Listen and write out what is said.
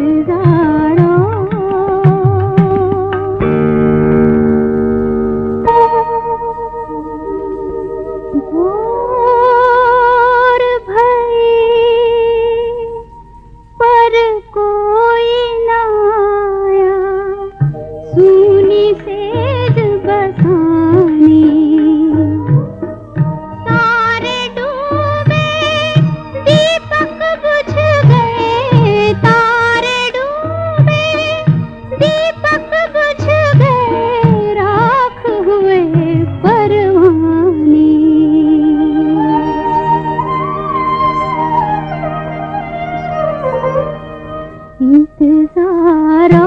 इंतजार इंतजारा